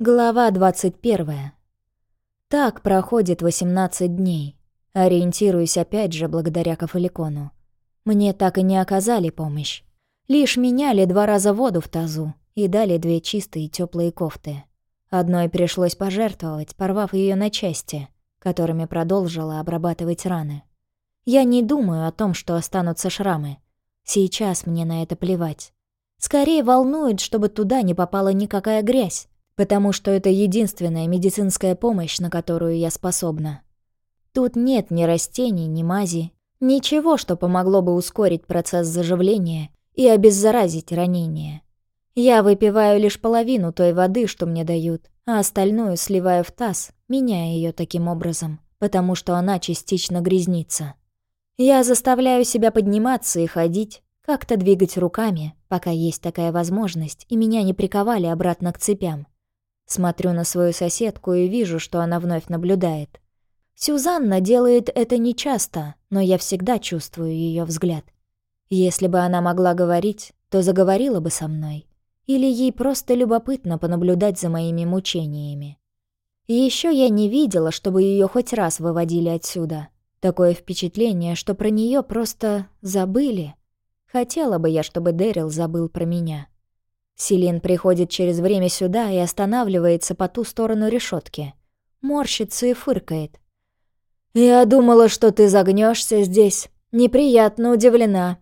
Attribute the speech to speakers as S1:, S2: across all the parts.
S1: Глава 21. Так проходит 18 дней. Ориентируюсь опять же благодаря Кафаликону. Мне так и не оказали помощь. Лишь меняли два раза воду в тазу и дали две чистые теплые кофты. Одной пришлось пожертвовать, порвав ее на части, которыми продолжила обрабатывать раны. Я не думаю о том, что останутся шрамы. Сейчас мне на это плевать. Скорее волнует, чтобы туда не попала никакая грязь потому что это единственная медицинская помощь, на которую я способна. Тут нет ни растений, ни мази, ничего, что помогло бы ускорить процесс заживления и обеззаразить ранение. Я выпиваю лишь половину той воды, что мне дают, а остальную сливаю в таз, меняя ее таким образом, потому что она частично грязнится. Я заставляю себя подниматься и ходить, как-то двигать руками, пока есть такая возможность, и меня не приковали обратно к цепям. Смотрю на свою соседку и вижу, что она вновь наблюдает. Сюзанна делает это нечасто, но я всегда чувствую ее взгляд. Если бы она могла говорить, то заговорила бы со мной. Или ей просто любопытно понаблюдать за моими мучениями. Еще я не видела, чтобы ее хоть раз выводили отсюда. Такое впечатление, что про нее просто забыли. Хотела бы я, чтобы Дэрил забыл про меня. Селин приходит через время сюда и останавливается по ту сторону решетки. Морщится и фыркает. «Я думала, что ты загнешься здесь. Неприятно удивлена».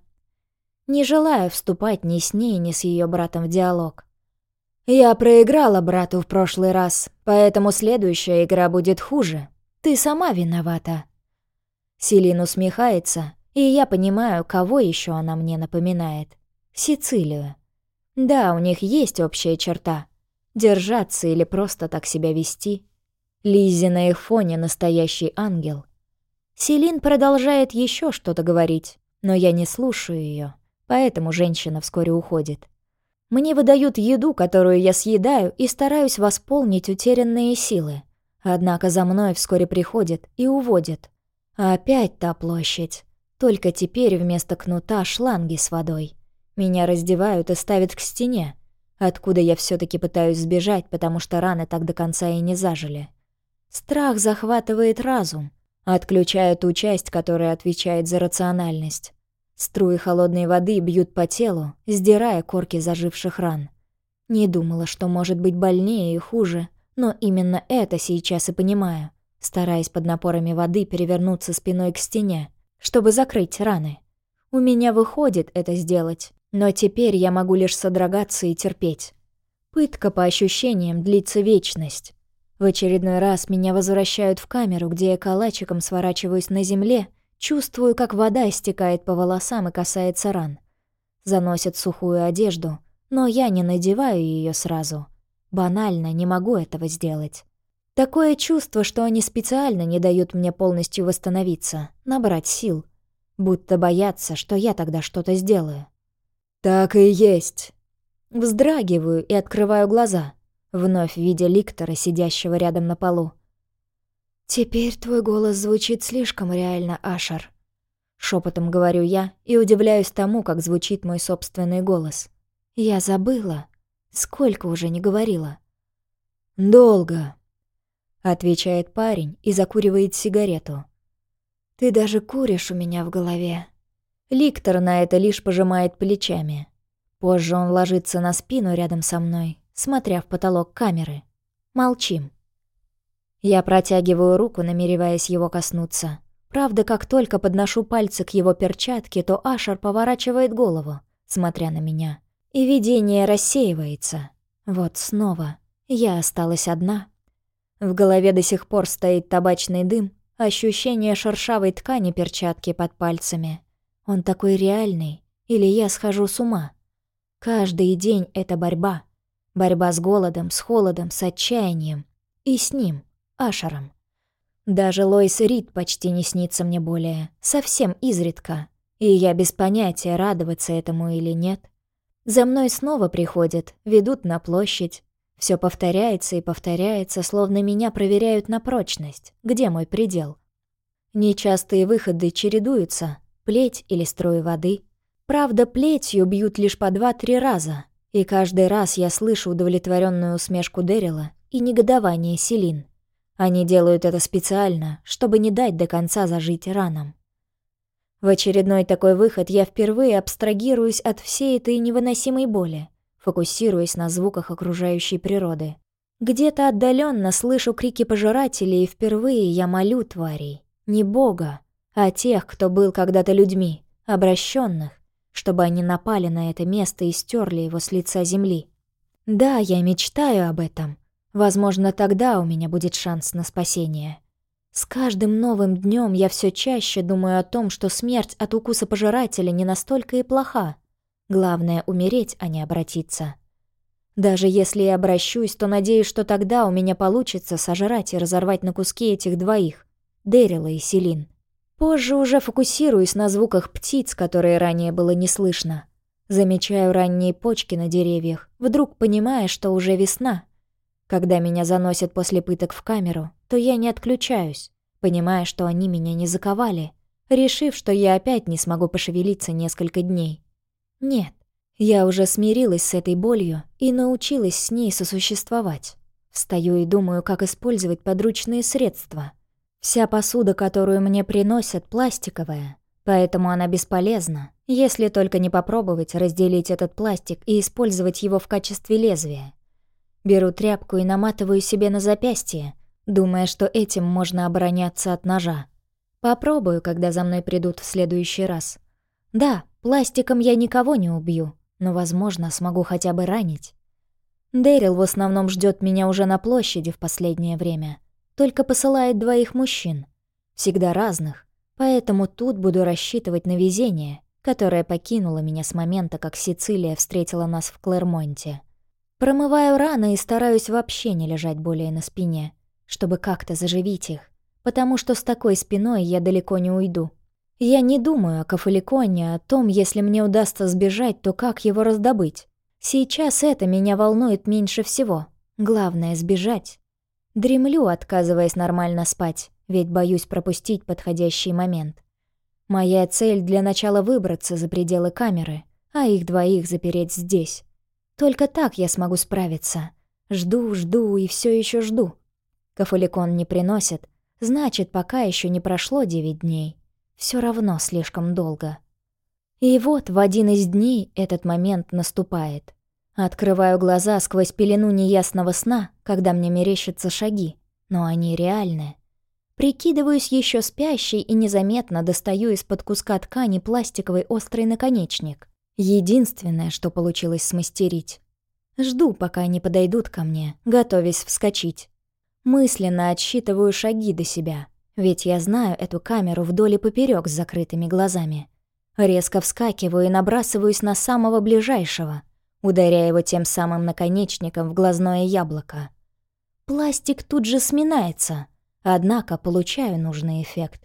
S1: Не желаю вступать ни с ней, ни с ее братом в диалог. «Я проиграла брату в прошлый раз, поэтому следующая игра будет хуже. Ты сама виновата». Селин усмехается, и я понимаю, кого еще она мне напоминает. Сицилию. Да, у них есть общая черта. Держаться или просто так себя вести. Лизи на их фоне настоящий ангел. Селин продолжает еще что-то говорить, но я не слушаю ее, поэтому женщина вскоре уходит. Мне выдают еду, которую я съедаю, и стараюсь восполнить утерянные силы. Однако за мной вскоре приходит и уводит. Опять та площадь. Только теперь вместо кнута шланги с водой. Меня раздевают и ставят к стене, откуда я все таки пытаюсь сбежать, потому что раны так до конца и не зажили. Страх захватывает разум, отключая ту часть, которая отвечает за рациональность. Струи холодной воды бьют по телу, сдирая корки заживших ран. Не думала, что может быть больнее и хуже, но именно это сейчас и понимаю, стараясь под напорами воды перевернуться спиной к стене, чтобы закрыть раны. У меня выходит это сделать, но теперь я могу лишь содрогаться и терпеть. Пытка, по ощущениям, длится вечность. В очередной раз меня возвращают в камеру, где я калачиком сворачиваюсь на земле, чувствую, как вода стекает по волосам и касается ран. Заносят сухую одежду, но я не надеваю ее сразу. Банально не могу этого сделать. Такое чувство, что они специально не дают мне полностью восстановиться, набрать сил. Будто боятся, что я тогда что-то сделаю. «Так и есть». Вздрагиваю и открываю глаза, вновь видя Ликтора, сидящего рядом на полу. «Теперь твой голос звучит слишком реально, Ашер». Шепотом говорю я и удивляюсь тому, как звучит мой собственный голос. Я забыла. Сколько уже не говорила. «Долго», — отвечает парень и закуривает сигарету. «Ты даже куришь у меня в голове», Ликтор на это лишь пожимает плечами. Позже он ложится на спину рядом со мной, смотря в потолок камеры. Молчим. Я протягиваю руку, намереваясь его коснуться. Правда, как только подношу пальцы к его перчатке, то Ашер поворачивает голову, смотря на меня. И видение рассеивается. Вот снова. Я осталась одна. В голове до сих пор стоит табачный дым, ощущение шершавой ткани перчатки под пальцами — он такой реальный, или я схожу с ума? Каждый день это борьба. Борьба с голодом, с холодом, с отчаянием. И с ним, Ашером. Даже Лойс Рид почти не снится мне более, совсем изредка. И я без понятия, радоваться этому или нет. За мной снова приходят, ведут на площадь. Все повторяется и повторяется, словно меня проверяют на прочность. Где мой предел? Нечастые выходы чередуются, плеть или струи воды. Правда, плетью бьют лишь по два-три раза, и каждый раз я слышу удовлетворенную усмешку Дэрила и негодование Селин. Они делают это специально, чтобы не дать до конца зажить ранам. В очередной такой выход я впервые абстрагируюсь от всей этой невыносимой боли, фокусируясь на звуках окружающей природы. Где-то отдаленно слышу крики пожирателей, и впервые я молю тварей. Не Бога, а тех, кто был когда-то людьми, обращенных, чтобы они напали на это место и стерли его с лица земли. Да, я мечтаю об этом. Возможно, тогда у меня будет шанс на спасение. С каждым новым днем я все чаще думаю о том, что смерть от укуса пожирателя не настолько и плоха. Главное — умереть, а не обратиться. Даже если я обращусь, то надеюсь, что тогда у меня получится сожрать и разорвать на куски этих двоих — Дэрила и Селин. Позже уже фокусируюсь на звуках птиц, которые ранее было не слышно. Замечаю ранние почки на деревьях, вдруг понимая, что уже весна. Когда меня заносят после пыток в камеру, то я не отключаюсь, понимая, что они меня не заковали, решив, что я опять не смогу пошевелиться несколько дней. Нет, я уже смирилась с этой болью и научилась с ней сосуществовать. Встаю и думаю, как использовать подручные средства — Вся посуда, которую мне приносят, пластиковая, поэтому она бесполезна, если только не попробовать разделить этот пластик и использовать его в качестве лезвия. Беру тряпку и наматываю себе на запястье, думая, что этим можно обороняться от ножа. Попробую, когда за мной придут в следующий раз. Да, пластиком я никого не убью, но, возможно, смогу хотя бы ранить. Дэрил в основном ждет меня уже на площади в последнее время — только посылает двоих мужчин, всегда разных, поэтому тут буду рассчитывать на везение, которое покинуло меня с момента, как Сицилия встретила нас в Клермонте. Промываю раны и стараюсь вообще не лежать более на спине, чтобы как-то заживить их, потому что с такой спиной я далеко не уйду. Я не думаю о Кафаликоне, о том, если мне удастся сбежать, то как его раздобыть. Сейчас это меня волнует меньше всего. Главное — сбежать. Дремлю, отказываясь нормально спать, ведь боюсь пропустить подходящий момент. Моя цель для начала выбраться за пределы камеры, а их двоих запереть здесь. Только так я смогу справиться. Жду, жду и все еще жду. Кафаликон не приносит, значит, пока еще не прошло девять дней. Все равно слишком долго. И вот в один из дней этот момент наступает. Открываю глаза сквозь пелену неясного сна, когда мне мерещатся шаги, но они реальны. Прикидываюсь еще спящей и незаметно достаю из-под куска ткани пластиковый острый наконечник. Единственное, что получилось смастерить. Жду, пока они подойдут ко мне, готовясь вскочить. Мысленно отсчитываю шаги до себя, ведь я знаю эту камеру вдоль и поперёк с закрытыми глазами. Резко вскакиваю и набрасываюсь на самого ближайшего — ударяя его тем самым наконечником в глазное яблоко. Пластик тут же сминается, однако получаю нужный эффект.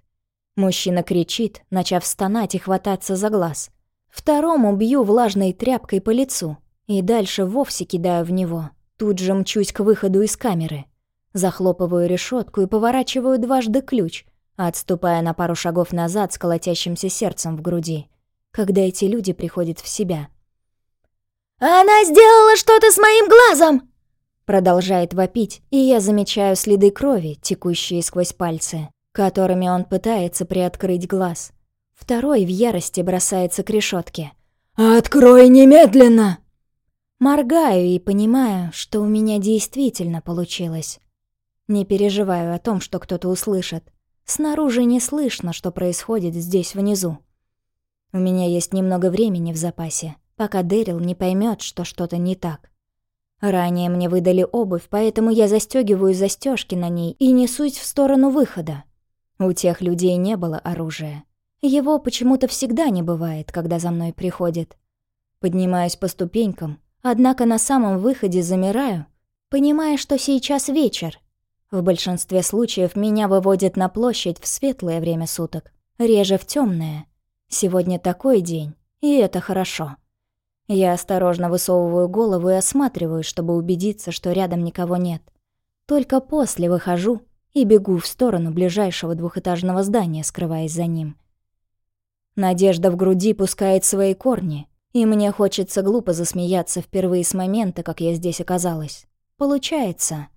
S1: Мужчина кричит, начав стонать и хвататься за глаз. Второму бью влажной тряпкой по лицу и дальше вовсе кидаю в него. Тут же мчусь к выходу из камеры. Захлопываю решетку и поворачиваю дважды ключ, отступая на пару шагов назад с колотящимся сердцем в груди, когда эти люди приходят в себя — «Она сделала что-то с моим глазом!» Продолжает вопить, и я замечаю следы крови, текущие сквозь пальцы, которыми он пытается приоткрыть глаз. Второй в ярости бросается к решетке. «Открой немедленно!» Моргаю и понимаю, что у меня действительно получилось. Не переживаю о том, что кто-то услышит. Снаружи не слышно, что происходит здесь внизу. У меня есть немного времени в запасе пока Дэрил не поймет, что что-то не так. Ранее мне выдали обувь, поэтому я застегиваю застежки на ней и несусь в сторону выхода. У тех людей не было оружия. Его почему-то всегда не бывает, когда за мной приходит. Поднимаюсь по ступенькам, однако на самом выходе замираю, понимая, что сейчас вечер. В большинстве случаев меня выводят на площадь в светлое время суток, реже в темное. Сегодня такой день, и это хорошо. Я осторожно высовываю голову и осматриваю, чтобы убедиться, что рядом никого нет. Только после выхожу и бегу в сторону ближайшего двухэтажного здания, скрываясь за ним. Надежда в груди пускает свои корни, и мне хочется глупо засмеяться впервые с момента, как я здесь оказалась. Получается.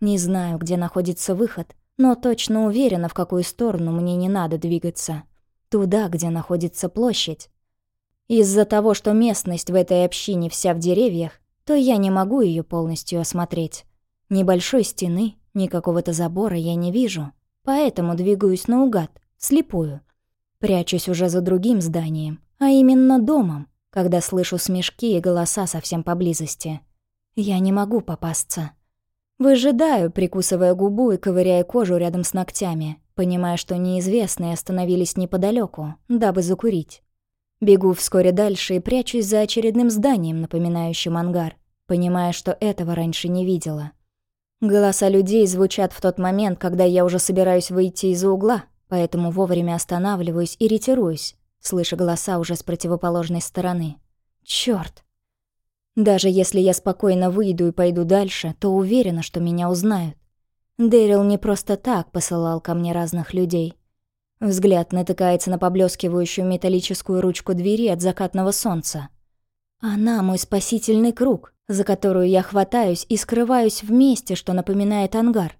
S1: Не знаю, где находится выход, но точно уверена, в какую сторону мне не надо двигаться. Туда, где находится площадь. Из-за того, что местность в этой общине вся в деревьях, то я не могу ее полностью осмотреть. Небольшой стены, ни какого-то забора я не вижу, поэтому двигаюсь наугад, слепую. Прячусь уже за другим зданием, а именно домом, когда слышу смешки и голоса совсем поблизости. Я не могу попасться. Выжидаю, прикусывая губу и ковыряя кожу рядом с ногтями, понимая, что неизвестные остановились неподалеку, дабы закурить. Бегу вскоре дальше и прячусь за очередным зданием, напоминающим ангар, понимая, что этого раньше не видела. Голоса людей звучат в тот момент, когда я уже собираюсь выйти из-за угла, поэтому вовремя останавливаюсь и ретируюсь, слыша голоса уже с противоположной стороны. Чёрт! Даже если я спокойно выйду и пойду дальше, то уверена, что меня узнают. Дэрил не просто так посылал ко мне разных людей. Взгляд натыкается на поблескивающую металлическую ручку двери от закатного солнца. Она мой спасительный круг, за которую я хватаюсь и скрываюсь в месте, что напоминает ангар.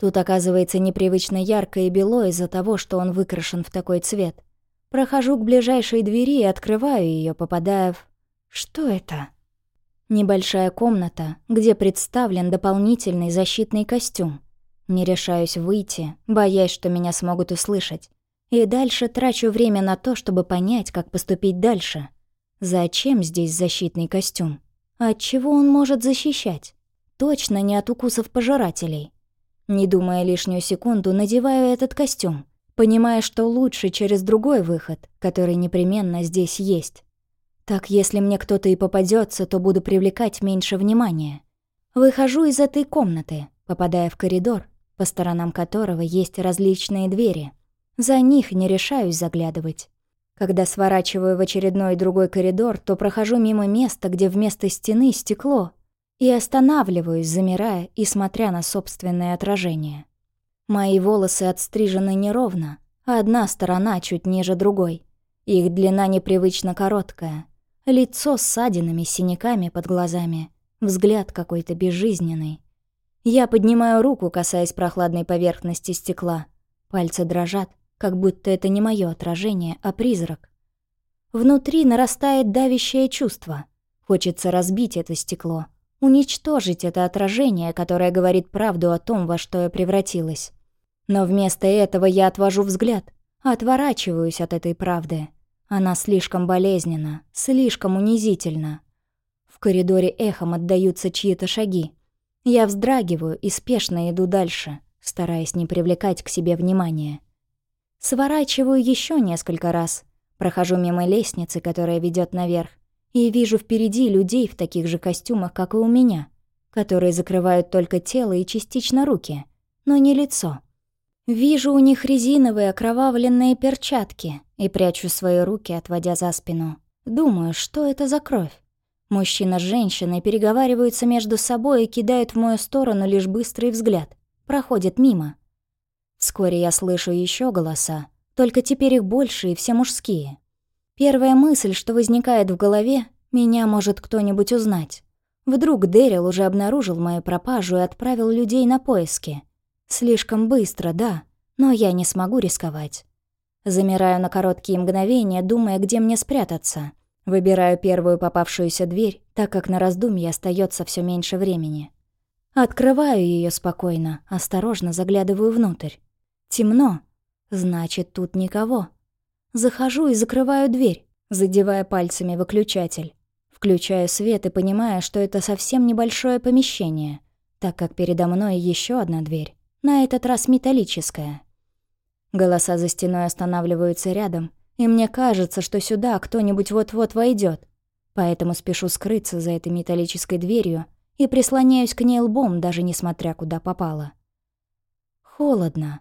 S1: Тут оказывается непривычно ярко и бело из-за того, что он выкрашен в такой цвет. Прохожу к ближайшей двери и открываю ее, попадая в... Что это? Небольшая комната, где представлен дополнительный защитный костюм. Не решаюсь выйти, боясь, что меня смогут услышать. И дальше трачу время на то, чтобы понять, как поступить дальше. Зачем здесь защитный костюм? От чего он может защищать? Точно не от укусов пожирателей. Не думая лишнюю секунду, надеваю этот костюм, понимая, что лучше через другой выход, который непременно здесь есть. Так если мне кто-то и попадется, то буду привлекать меньше внимания. Выхожу из этой комнаты, попадая в коридор, по сторонам которого есть различные двери. За них не решаюсь заглядывать. Когда сворачиваю в очередной другой коридор, то прохожу мимо места, где вместо стены стекло, и останавливаюсь, замирая и смотря на собственное отражение. Мои волосы отстрижены неровно, а одна сторона чуть ниже другой. Их длина непривычно короткая, Лицо с ссадинами, синяками под глазами. Взгляд какой-то безжизненный. Я поднимаю руку, касаясь прохладной поверхности стекла. Пальцы дрожат, как будто это не мое отражение, а призрак. Внутри нарастает давящее чувство. Хочется разбить это стекло, уничтожить это отражение, которое говорит правду о том, во что я превратилась. Но вместо этого я отвожу взгляд, отворачиваюсь от этой правды. Она слишком болезненна, слишком унизительна. В коридоре эхом отдаются чьи-то шаги. Я вздрагиваю и спешно иду дальше, стараясь не привлекать к себе внимания. Сворачиваю еще несколько раз, прохожу мимо лестницы, которая ведет наверх, и вижу впереди людей в таких же костюмах, как и у меня, которые закрывают только тело и частично руки, но не лицо. Вижу у них резиновые окровавленные перчатки и прячу свои руки, отводя за спину. Думаю, что это за кровь? Мужчина с женщиной переговариваются между собой и кидают в мою сторону лишь быстрый взгляд. Проходят мимо. Вскоре я слышу еще голоса, только теперь их больше и все мужские. Первая мысль, что возникает в голове, меня может кто-нибудь узнать. Вдруг Дэрил уже обнаружил мою пропажу и отправил людей на поиски — Слишком быстро, да, но я не смогу рисковать. Замираю на короткие мгновения, думая, где мне спрятаться. Выбираю первую попавшуюся дверь, так как на раздумье остается все меньше времени. Открываю ее спокойно, осторожно заглядываю внутрь. Темно. Значит, тут никого. Захожу и закрываю дверь, задевая пальцами выключатель. Включаю свет и понимаю, что это совсем небольшое помещение, так как передо мной еще одна дверь на этот раз металлическая. Голоса за стеной останавливаются рядом, и мне кажется, что сюда кто-нибудь вот-вот войдет. Поэтому спешу скрыться за этой металлической дверью и прислоняюсь к ней лбом, даже несмотря куда попало. Холодно.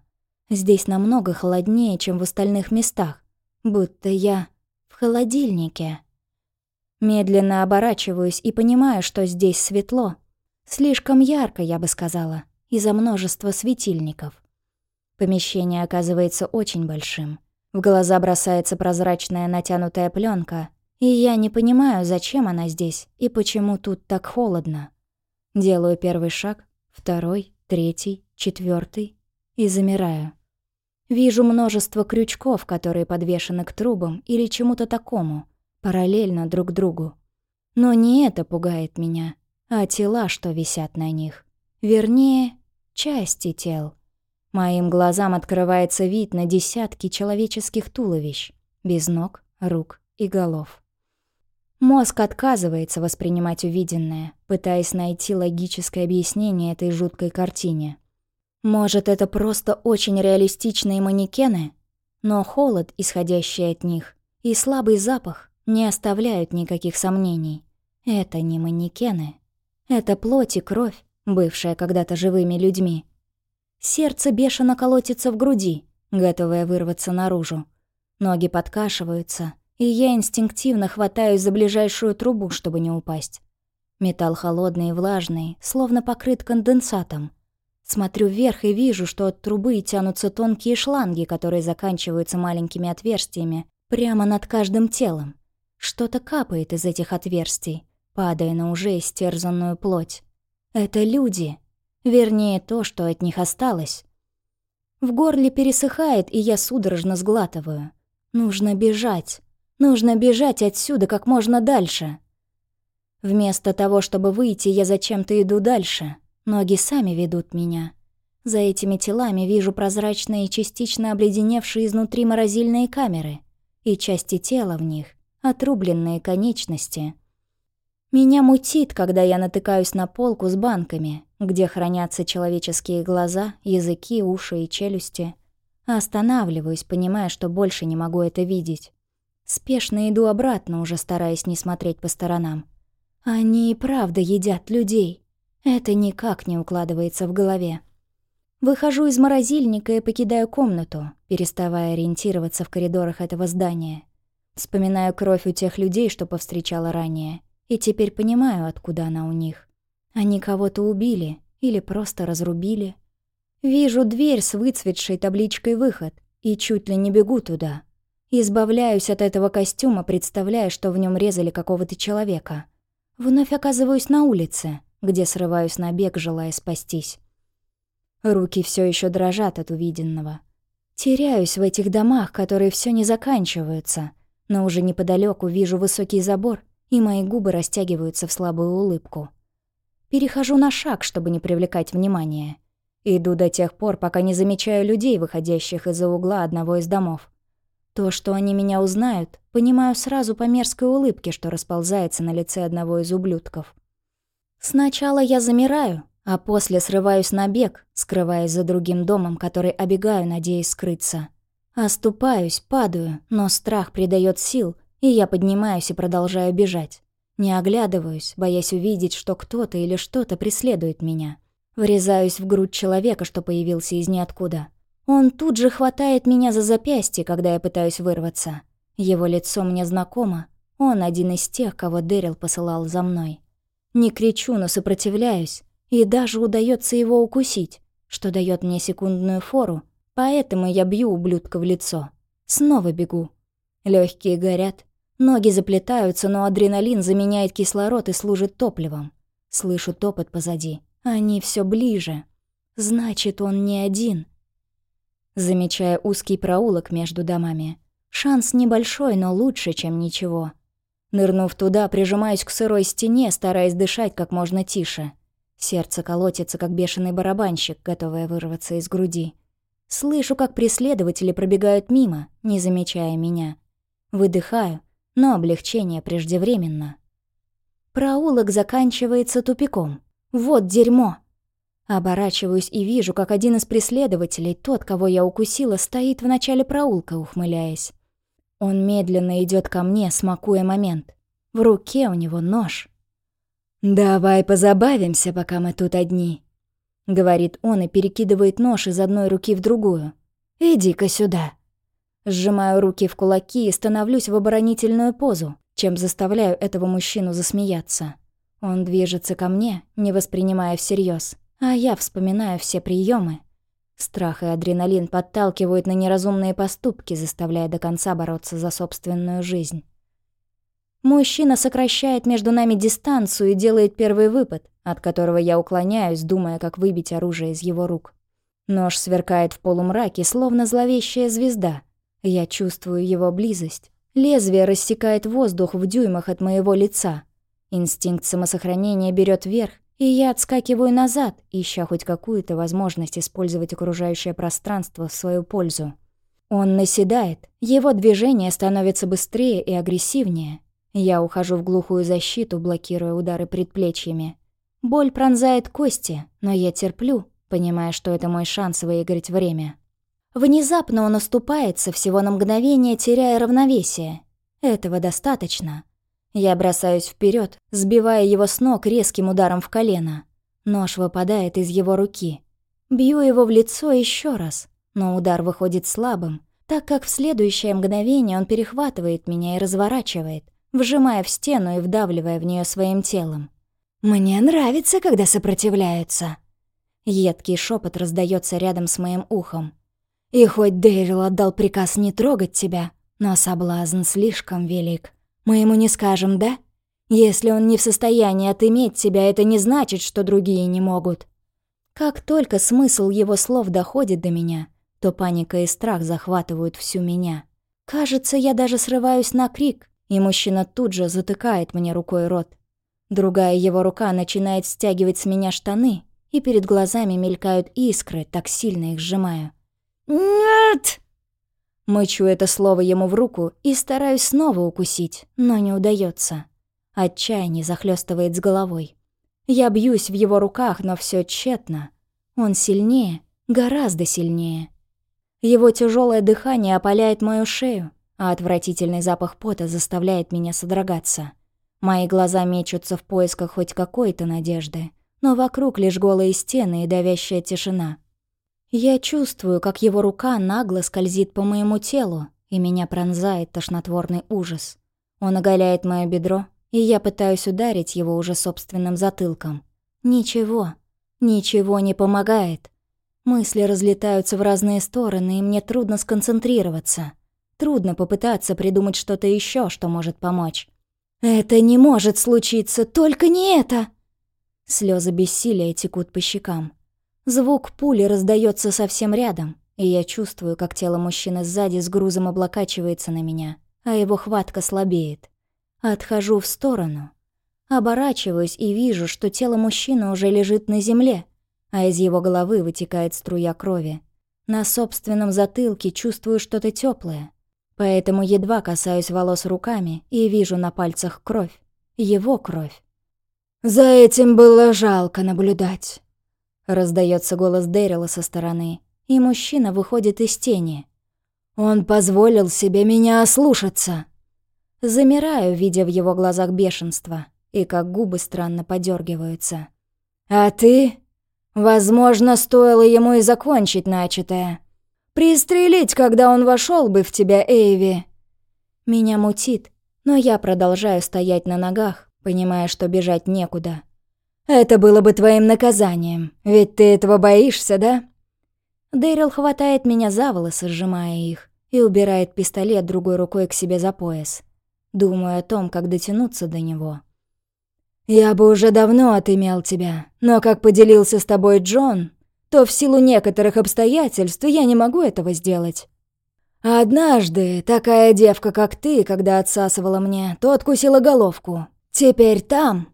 S1: Здесь намного холоднее, чем в остальных местах, будто я в холодильнике. Медленно оборачиваюсь и понимаю, что здесь светло. Слишком ярко, я бы сказала из-за множества светильников. Помещение оказывается очень большим. В глаза бросается прозрачная натянутая пленка, и я не понимаю, зачем она здесь и почему тут так холодно. Делаю первый шаг, второй, третий, четвертый и замираю. Вижу множество крючков, которые подвешены к трубам или чему-то такому, параллельно друг другу. Но не это пугает меня, а тела, что висят на них. Вернее, части тел. Моим глазам открывается вид на десятки человеческих туловищ, без ног, рук и голов. Мозг отказывается воспринимать увиденное, пытаясь найти логическое объяснение этой жуткой картине. Может, это просто очень реалистичные манекены? Но холод, исходящий от них, и слабый запах не оставляют никаких сомнений. Это не манекены. Это плоть и кровь, бывшая когда-то живыми людьми. Сердце бешено колотится в груди, готовое вырваться наружу. Ноги подкашиваются, и я инстинктивно хватаюсь за ближайшую трубу, чтобы не упасть. Металл холодный и влажный, словно покрыт конденсатом. Смотрю вверх и вижу, что от трубы тянутся тонкие шланги, которые заканчиваются маленькими отверстиями прямо над каждым телом. Что-то капает из этих отверстий, падая на уже истерзанную плоть. Это люди. Вернее, то, что от них осталось. В горле пересыхает, и я судорожно сглатываю. Нужно бежать. Нужно бежать отсюда как можно дальше. Вместо того, чтобы выйти, я зачем-то иду дальше. Ноги сами ведут меня. За этими телами вижу прозрачные, частично обледеневшие изнутри морозильные камеры и части тела в них, отрубленные конечности. Меня мутит, когда я натыкаюсь на полку с банками, где хранятся человеческие глаза, языки, уши и челюсти. Останавливаюсь, понимая, что больше не могу это видеть. Спешно иду обратно, уже стараясь не смотреть по сторонам. Они и правда едят людей. Это никак не укладывается в голове. Выхожу из морозильника и покидаю комнату, переставая ориентироваться в коридорах этого здания. Вспоминаю кровь у тех людей, что повстречала ранее, и теперь понимаю, откуда она у них. Они кого-то убили или просто разрубили. Вижу дверь с выцветшей табличкой «Выход» и чуть ли не бегу туда. Избавляюсь от этого костюма, представляя, что в нем резали какого-то человека. Вновь оказываюсь на улице, где срываюсь на бег, желая спастись. Руки все еще дрожат от увиденного. Теряюсь в этих домах, которые все не заканчиваются, но уже неподалеку вижу высокий забор, и мои губы растягиваются в слабую улыбку. Перехожу на шаг, чтобы не привлекать внимания. Иду до тех пор, пока не замечаю людей, выходящих из-за угла одного из домов. То, что они меня узнают, понимаю сразу по мерзкой улыбке, что расползается на лице одного из ублюдков. Сначала я замираю, а после срываюсь на бег, скрываясь за другим домом, который обегаю, надеясь скрыться. Оступаюсь, падаю, но страх придает сил, и я поднимаюсь и продолжаю бежать. Не оглядываюсь, боясь увидеть, что кто-то или что-то преследует меня. Врезаюсь в грудь человека, что появился из ниоткуда. Он тут же хватает меня за запястье, когда я пытаюсь вырваться. Его лицо мне знакомо. Он один из тех, кого Дэрил посылал за мной. Не кричу, но сопротивляюсь, и даже удается его укусить, что дает мне секундную фору, поэтому я бью ублюдка в лицо. Снова бегу. Легкие горят, ноги заплетаются, но адреналин заменяет кислород и служит топливом. Слышу топот позади. Они все ближе. Значит, он не один — замечая узкий проулок между домами. Шанс небольшой, но лучше, чем ничего. Нырнув туда, прижимаюсь к сырой стене, стараясь дышать как можно тише. Сердце колотится, как бешеный барабанщик, готовое вырваться из груди. Слышу, как преследователи пробегают мимо, не замечая меня. Выдыхаю, но облегчение преждевременно. Проулок заканчивается тупиком. Вот дерьмо! Оборачиваюсь и вижу, как один из преследователей, тот, кого я укусила, стоит в начале проулка, ухмыляясь. Он медленно идет ко мне, смакуя момент. В руке у него нож. «Давай позабавимся, пока мы тут одни», — говорит он и перекидывает нож из одной руки в другую. «Иди-ка сюда». Сжимаю руки в кулаки и становлюсь в оборонительную позу, чем заставляю этого мужчину засмеяться. Он движется ко мне, не воспринимая всерьез. А я вспоминаю все приемы. Страх и адреналин подталкивают на неразумные поступки, заставляя до конца бороться за собственную жизнь. Мужчина сокращает между нами дистанцию и делает первый выпад, от которого я уклоняюсь, думая, как выбить оружие из его рук. Нож сверкает в полумраке, словно зловещая звезда. Я чувствую его близость. Лезвие рассекает воздух в дюймах от моего лица. Инстинкт самосохранения берет верх, и я отскакиваю назад, ища хоть какую-то возможность использовать окружающее пространство в свою пользу. Он наседает, его движение становится быстрее и агрессивнее. Я ухожу в глухую защиту, блокируя удары предплечьями. Боль пронзает кости, но я терплю, понимая, что это мой шанс выиграть время. Внезапно он оступается, всего на мгновение теряя равновесие. Этого достаточно. Я бросаюсь вперед, сбивая его с ног резким ударом в колено. Нож выпадает из его руки. Бью его в лицо еще раз, но удар выходит слабым, так как в следующее мгновение он перехватывает меня и разворачивает, вжимая в стену и вдавливая в нее своим телом. «Мне нравится, когда сопротивляются», Едкий шепот раздается рядом с моим ухом. И хоть Дэйрил отдал приказ не трогать тебя, но соблазн слишком велик. Мы ему не скажем, да? Если он не в состоянии отыметь тебя, это не значит, что другие не могут. Как только смысл его слов доходит до меня, то паника и страх захватывают всю меня. Кажется, я даже срываюсь на крик, и мужчина тут же затыкает мне рукой рот. Другая его рука начинает стягивать с меня штаны, и перед глазами мелькают искры, так сильно их сжимаю. «Нет!» Мычу это слово ему в руку и стараюсь снова укусить, но не удается. Отчаяние захлестывает с головой. Я бьюсь в его руках, но все тщетно. Он сильнее, гораздо сильнее. Его тяжелое дыхание опаляет мою шею, а отвратительный запах пота заставляет меня содрогаться. Мои глаза мечутся в поисках хоть какой-то надежды — но вокруг лишь голые стены и давящая тишина. Я чувствую, как его рука нагло скользит по моему телу, и меня пронзает тошнотворный ужас. Он оголяет мое бедро, и я пытаюсь ударить его уже собственным затылком. Ничего, ничего не помогает. Мысли разлетаются в разные стороны, и мне трудно сконцентрироваться. Трудно попытаться придумать что-то еще, что может помочь. «Это не может случиться, только не это!» Слезы бессилия текут по щекам. Звук пули раздается совсем рядом, и я чувствую, как тело мужчины сзади с грузом облокачивается на меня, а его хватка слабеет. Отхожу в сторону. Оборачиваюсь и вижу, что тело мужчины уже лежит на земле, а из его головы вытекает струя крови. На собственном затылке чувствую что-то теплое, поэтому едва касаюсь волос руками и вижу на пальцах кровь. Его кровь. «За этим было жалко наблюдать», — раздается голос Дэрила со стороны, и мужчина выходит из тени. «Он позволил себе меня ослушаться». Замираю, видя в его глазах бешенство, и как губы странно подергиваются. «А ты? Возможно, стоило ему и закончить начатое. Пристрелить, когда он вошел бы в тебя, Эйви». Меня мутит, но я продолжаю стоять на ногах, понимая, что бежать некуда. «Это было бы твоим наказанием, ведь ты этого боишься, да?» Дэрил хватает меня за волосы, сжимая их, и убирает пистолет другой рукой к себе за пояс. Думаю о том, как дотянуться до него. «Я бы уже давно отымел тебя, но как поделился с тобой Джон, то в силу некоторых обстоятельств я не могу этого сделать. Однажды такая девка, как ты, когда отсасывала мне, то откусила головку, «Теперь там...»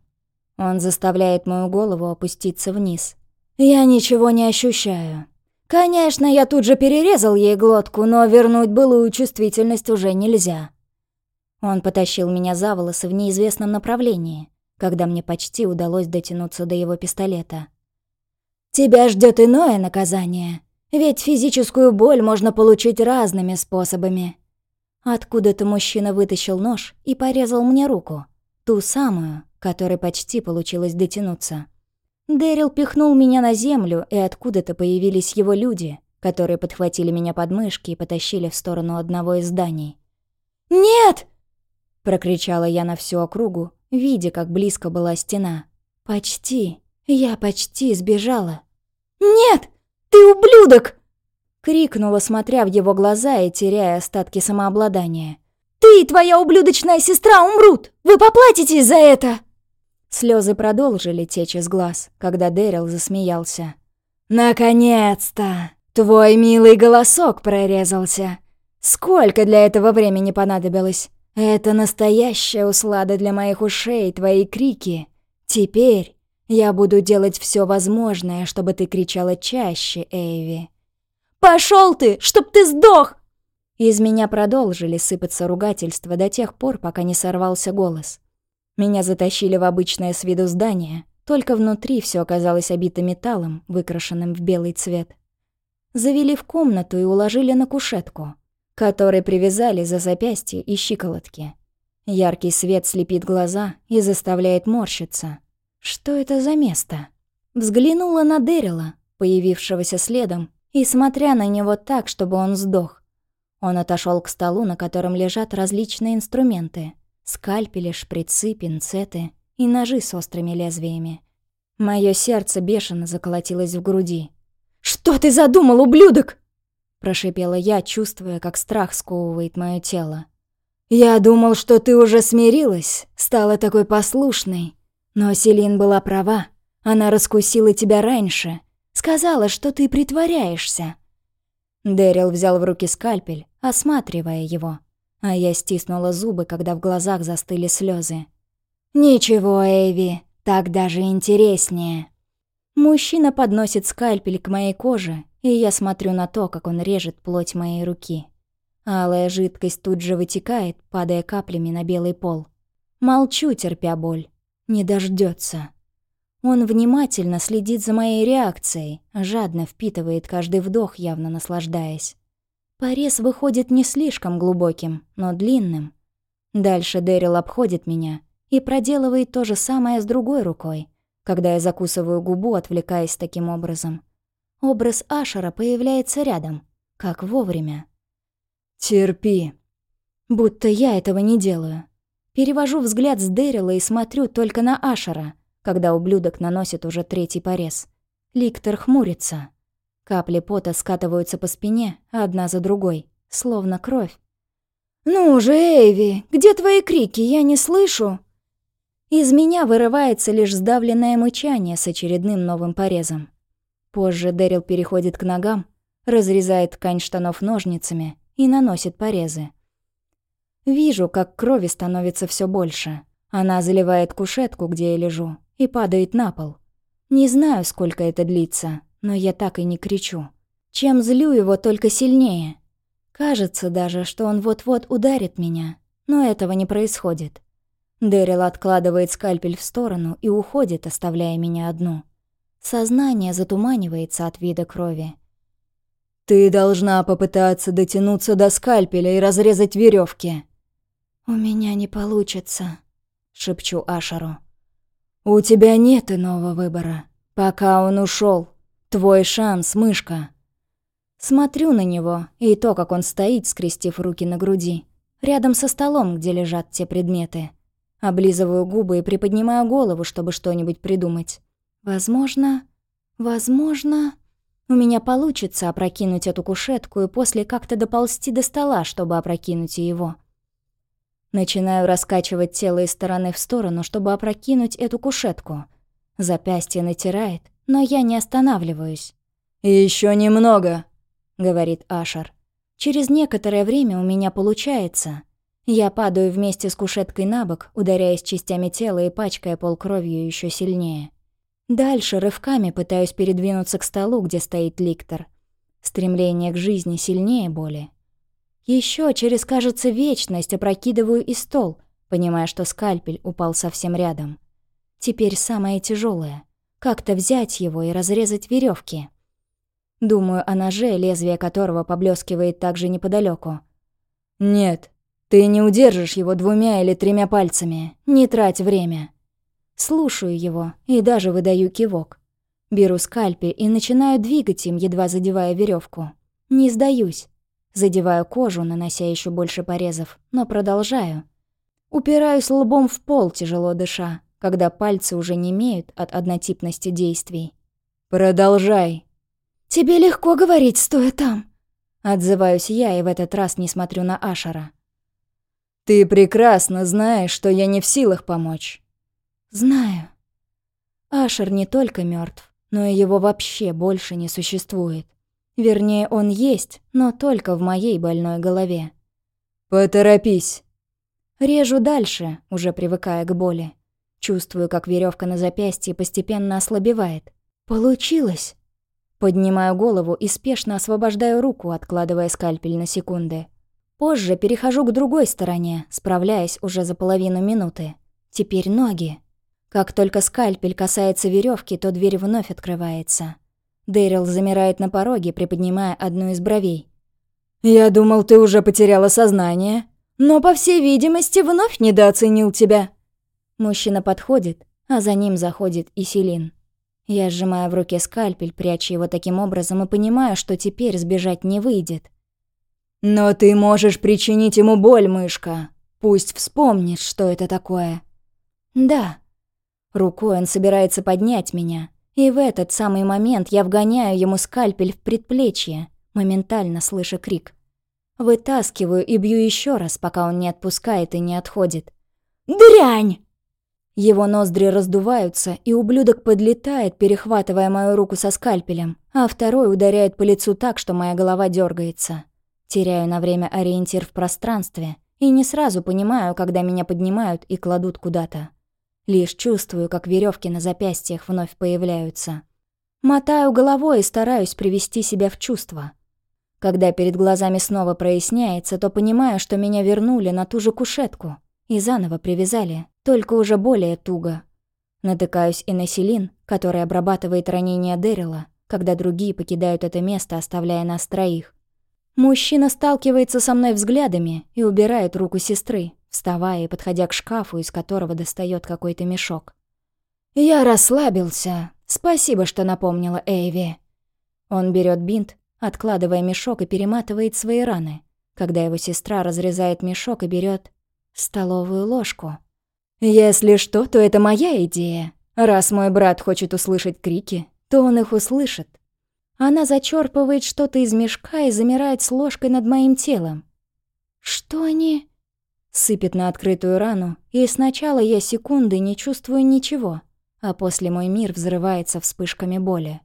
S1: Он заставляет мою голову опуститься вниз. «Я ничего не ощущаю. Конечно, я тут же перерезал ей глотку, но вернуть былую чувствительность уже нельзя». Он потащил меня за волосы в неизвестном направлении, когда мне почти удалось дотянуться до его пистолета. «Тебя ждет иное наказание, ведь физическую боль можно получить разными способами». Откуда-то мужчина вытащил нож и порезал мне руку. Ту самую, которой почти получилось дотянуться. Дэрил пихнул меня на землю, и откуда-то появились его люди, которые подхватили меня под мышки и потащили в сторону одного из зданий. «Нет!» — прокричала я на всю округу, видя, как близко была стена. «Почти. Я почти сбежала». «Нет! Ты ублюдок!» — крикнула, смотря в его глаза и теряя остатки самообладания. Ты и твоя ублюдочная сестра умрут! Вы поплатитесь за это!» Слезы продолжили течь из глаз, когда Дэрил засмеялся. «Наконец-то! Твой милый голосок прорезался! Сколько для этого времени понадобилось? Это настоящая услада для моих ушей, твои крики. Теперь я буду делать все возможное, чтобы ты кричала чаще, Эйви». «Пошел ты, чтоб ты сдох!» Из меня продолжили сыпаться ругательства до тех пор, пока не сорвался голос. Меня затащили в обычное с виду здание, только внутри все оказалось обито металлом, выкрашенным в белый цвет. Завели в комнату и уложили на кушетку, которой привязали за запястье и щиколотки. Яркий свет слепит глаза и заставляет морщиться. Что это за место? Взглянула на Дэрила, появившегося следом, и смотря на него так, чтобы он сдох. Он отошел к столу, на котором лежат различные инструменты. Скальпели, шприцы, пинцеты и ножи с острыми лезвиями. Моё сердце бешено заколотилось в груди. «Что ты задумал, ублюдок?» Прошипела я, чувствуя, как страх сковывает моё тело. «Я думал, что ты уже смирилась, стала такой послушной. Но Селин была права. Она раскусила тебя раньше. Сказала, что ты притворяешься. Дэрил взял в руки скальпель, осматривая его, а я стиснула зубы, когда в глазах застыли слезы. «Ничего, Эйви, так даже интереснее». Мужчина подносит скальпель к моей коже, и я смотрю на то, как он режет плоть моей руки. Алая жидкость тут же вытекает, падая каплями на белый пол. Молчу, терпя боль. Не дождется. Он внимательно следит за моей реакцией, жадно впитывает каждый вдох, явно наслаждаясь. Порез выходит не слишком глубоким, но длинным. Дальше Дэрил обходит меня и проделывает то же самое с другой рукой, когда я закусываю губу, отвлекаясь таким образом. Образ Ашера появляется рядом, как вовремя. «Терпи». Будто я этого не делаю. Перевожу взгляд с Дэрила и смотрю только на Ашера — когда ублюдок наносит уже третий порез. Ликтор хмурится. Капли пота скатываются по спине, одна за другой, словно кровь. «Ну же, Эйви, где твои крики? Я не слышу!» Из меня вырывается лишь сдавленное мычание с очередным новым порезом. Позже Дэрил переходит к ногам, разрезает ткань штанов ножницами и наносит порезы. Вижу, как крови становится все больше. Она заливает кушетку, где я лежу, и падает на пол. Не знаю, сколько это длится, но я так и не кричу. Чем злю его только сильнее. Кажется даже, что он вот-вот ударит меня, но этого не происходит. Дэрил откладывает скальпель в сторону и уходит, оставляя меня одну. Сознание затуманивается от вида крови. «Ты должна попытаться дотянуться до скальпеля и разрезать веревки. «У меня не получится», — шепчу Ашару. «У тебя нет иного выбора. Пока он ушел, твой шанс, мышка». Смотрю на него, и то, как он стоит, скрестив руки на груди, рядом со столом, где лежат те предметы. Облизываю губы и приподнимаю голову, чтобы что-нибудь придумать. Возможно, возможно, у меня получится опрокинуть эту кушетку и после как-то доползти до стола, чтобы опрокинуть его. Начинаю раскачивать тело из стороны в сторону, чтобы опрокинуть эту кушетку. Запястье натирает, но я не останавливаюсь. Еще немного», — говорит Ашер. «Через некоторое время у меня получается. Я падаю вместе с кушеткой на бок, ударяясь частями тела и пачкая пол кровью еще сильнее. Дальше рывками пытаюсь передвинуться к столу, где стоит ликтор. Стремление к жизни сильнее боли. Еще через, кажется, вечность опрокидываю и стол, понимая, что скальпель упал совсем рядом. Теперь самое тяжелое — как-то взять его и разрезать веревки. Думаю о ноже, лезвие которого поблескивает также неподалеку. «Нет, ты не удержишь его двумя или тремя пальцами. Не трать время». Слушаю его и даже выдаю кивок. Беру скальпель и начинаю двигать им, едва задевая веревку. Не сдаюсь. Задеваю кожу, нанося еще больше порезов, но продолжаю. Упираюсь лбом в пол, тяжело дыша, когда пальцы уже не имеют от однотипности действий. «Продолжай!» «Тебе легко говорить, стоя там!» Отзываюсь я и в этот раз не смотрю на Ашера.
S2: Ты прекрасно знаешь, что я не в силах помочь.
S1: Знаю. Ашер не только мертв, но и его вообще больше не существует. Вернее, он есть, но только в моей больной голове.
S2: Поторопись.
S1: Режу дальше, уже привыкая к боли. Чувствую, как веревка на запястье постепенно ослабевает. Получилось. Поднимаю голову и спешно освобождаю руку, откладывая скальпель на секунды. Позже перехожу к другой стороне, справляясь уже за половину минуты. Теперь ноги. Как только скальпель касается веревки, то дверь вновь открывается. Дэрил замирает на пороге, приподнимая одну из бровей.
S2: «Я думал, ты уже потеряла сознание, но, по всей видимости, вновь недооценил тебя».
S1: Мужчина подходит, а за ним заходит и Селин. Я сжимаю в руке скальпель, пряча его таким образом, и понимаю, что теперь сбежать не выйдет.
S2: «Но ты можешь причинить ему боль, мышка. Пусть вспомнит, что это такое».
S1: «Да». Рукой он собирается поднять меня, и в этот самый момент я вгоняю ему скальпель в предплечье, моментально слыша крик. Вытаскиваю и бью еще раз, пока он не отпускает и не отходит.
S2: «Дрянь!»
S1: Его ноздри раздуваются, и ублюдок подлетает, перехватывая мою руку со скальпелем, а второй ударяет по лицу так, что моя голова дергается. Теряю на время ориентир в пространстве и не сразу понимаю, когда меня поднимают и кладут куда-то. Лишь чувствую, как веревки на запястьях вновь появляются. Мотаю головой и стараюсь привести себя в чувство. Когда перед глазами снова проясняется, то понимаю, что меня вернули на ту же кушетку и заново привязали, только уже более туго. Натыкаюсь и на Селин, который обрабатывает ранение Дэрила, когда другие покидают это место, оставляя нас троих. Мужчина сталкивается со мной взглядами и убирает руку сестры, вставая и подходя к шкафу, из которого достает какой-то мешок. «Я расслабился. Спасибо, что напомнила Эйви». Он берет бинт, откладывая мешок и перематывает свои раны, когда его сестра разрезает мешок и берет столовую ложку. Если что, то это моя идея. Раз мой брат хочет услышать крики, то он их услышит. Она зачерпывает что-то из мешка и замирает с ложкой над моим телом. Что они? Сыпет на открытую рану, и сначала я секунды не чувствую ничего, а после мой мир взрывается вспышками боли.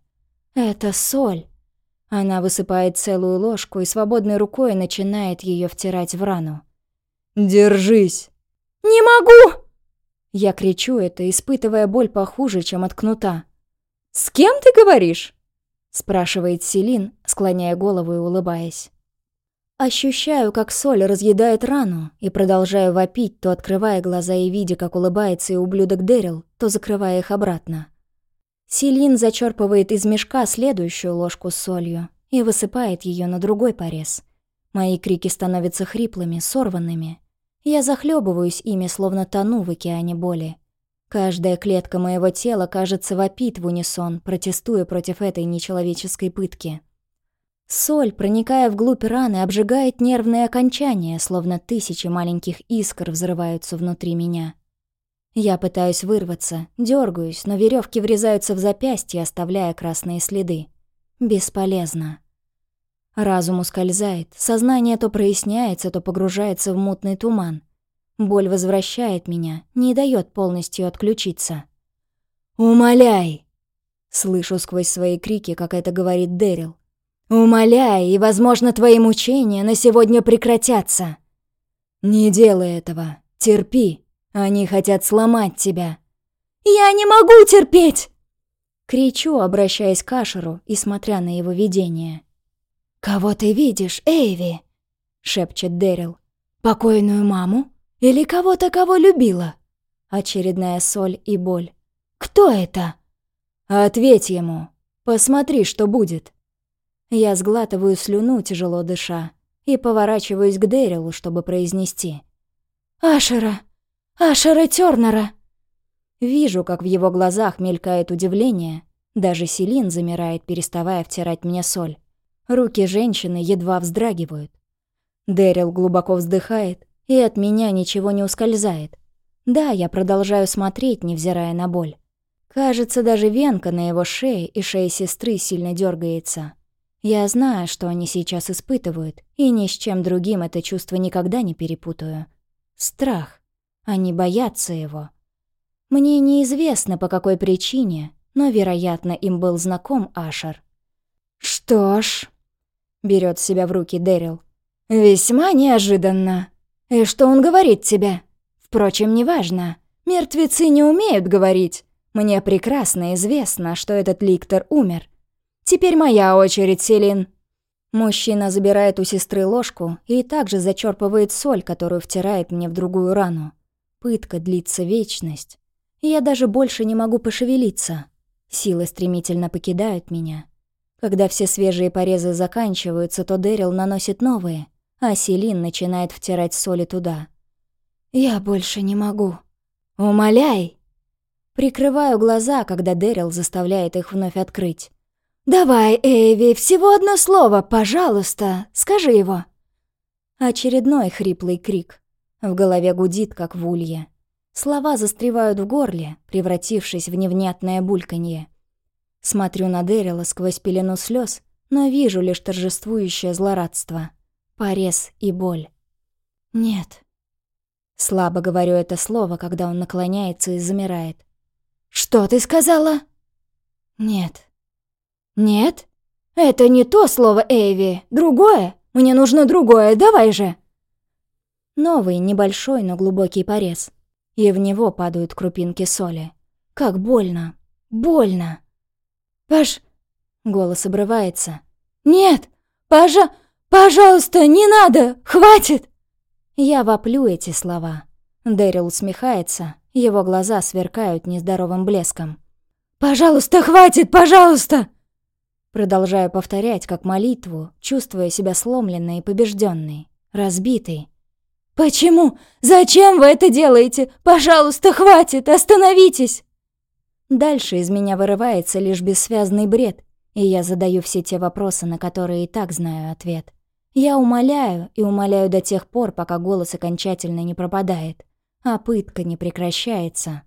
S1: Это соль. Она высыпает целую ложку и свободной рукой начинает ее втирать в рану.
S2: «Держись!»
S1: «Не могу!» Я кричу это, испытывая боль похуже, чем от кнута.
S2: «С кем ты говоришь?»
S1: спрашивает Селин, склоняя голову и улыбаясь. Ощущаю, как соль разъедает рану, и продолжаю вопить, то открывая глаза и видя, как улыбается и ублюдок Дэрил, то закрывая их обратно. Селин зачерпывает из мешка следующую ложку с солью и высыпает ее на другой порез. Мои крики становятся хриплыми, сорванными. Я захлебываюсь ими, словно тону в океане боли. Каждая клетка моего тела, кажется, вопит в унисон, протестуя против этой нечеловеческой пытки. Соль, проникая вглубь раны, обжигает нервные окончания, словно тысячи маленьких искр взрываются внутри меня. Я пытаюсь вырваться, дергаюсь, но веревки врезаются в запястье, оставляя красные следы. Бесполезно. Разум ускользает, сознание то проясняется, то погружается в мутный туман. Боль возвращает меня, не дает полностью отключиться.
S2: «Умоляй!»
S1: Слышу сквозь свои крики, как это говорит Дэрил.
S2: «Умоляй, и, возможно, твои мучения на сегодня прекратятся!» «Не делай этого, терпи, они хотят сломать тебя!» «Я не могу терпеть!»
S1: Кричу, обращаясь к Ашеру и смотря на его видение.
S2: «Кого ты видишь, Эйви?» — шепчет Дэрил. «Покойную маму? Или кого-то, кого любила?»
S1: Очередная соль и боль.
S2: «Кто это?» «Ответь ему. Посмотри, что будет».
S1: Я сглатываю слюну, тяжело дыша, и поворачиваюсь к Дэрилу, чтобы произнести.
S2: «Ашера! Ашера Тёрнера!»
S1: Вижу, как в его глазах мелькает удивление. Даже Селин замирает, переставая втирать мне соль. Руки женщины едва вздрагивают. Дэрил глубоко вздыхает, и от меня ничего не ускользает. Да, я продолжаю смотреть, невзирая на боль. Кажется, даже венка на его шее и шее сестры сильно дергается. Я знаю, что они сейчас испытывают, и ни с чем другим это чувство никогда не перепутаю. Страх. Они боятся его. Мне неизвестно, по какой причине, но, вероятно, им был знаком Ашер.
S2: «Что ж...» — берет себя в руки Дэрил. «Весьма неожиданно. И что он говорит тебе? Впрочем, неважно. Мертвецы не умеют говорить. Мне прекрасно известно, что этот ликтор умер. Теперь моя очередь, Селин».
S1: Мужчина забирает у сестры ложку и также зачерпывает соль, которую втирает мне в другую рану. Пытка длится вечность. Я даже больше не могу пошевелиться. Силы стремительно покидают меня. Когда все свежие порезы заканчиваются, то Дэрил наносит новые, а Селин начинает втирать соли туда.
S2: «Я больше не могу. Умоляй!»
S1: Прикрываю глаза, когда Дэрил заставляет их вновь открыть.
S2: «Давай, Эйви, всего одно слово, пожалуйста, скажи его».
S1: Очередной хриплый крик. В голове гудит, как в улье. Слова застревают в горле, превратившись в невнятное бульканье. Смотрю на Дэрила сквозь пелену слез, но вижу лишь торжествующее злорадство. Порез и боль.
S2: «Нет».
S1: Слабо говорю это слово, когда он наклоняется и замирает.
S2: «Что ты сказала?»
S1: «Нет».
S2: «Нет? Это не то слово, Эйви. Другое? Мне нужно другое, давай же!»
S1: Новый, небольшой, но глубокий порез. И в него падают крупинки соли. Как больно. Больно.
S2: «Паш...»
S1: Голос обрывается.
S2: «Нет! Пожа... Пожалуйста, не надо! Хватит!»
S1: Я воплю эти слова. Дэрил усмехается, его глаза сверкают нездоровым блеском.
S2: «Пожалуйста, хватит, пожалуйста!»
S1: Продолжаю повторять как молитву, чувствуя себя сломленной и побежденной, разбитой.
S2: «Почему? Зачем вы это делаете? Пожалуйста, хватит, остановитесь!»
S1: Дальше из меня вырывается лишь бессвязный бред, и я задаю все те вопросы, на которые и так знаю ответ. Я умоляю и умоляю до тех пор, пока голос окончательно не пропадает, а пытка не прекращается.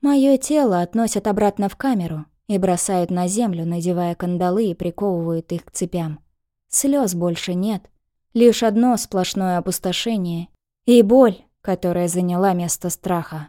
S1: Моё тело относят обратно в камеру, и бросают на землю, надевая кандалы и приковывают их к цепям. Слез больше нет, лишь одно сплошное опустошение и боль, которая заняла место страха.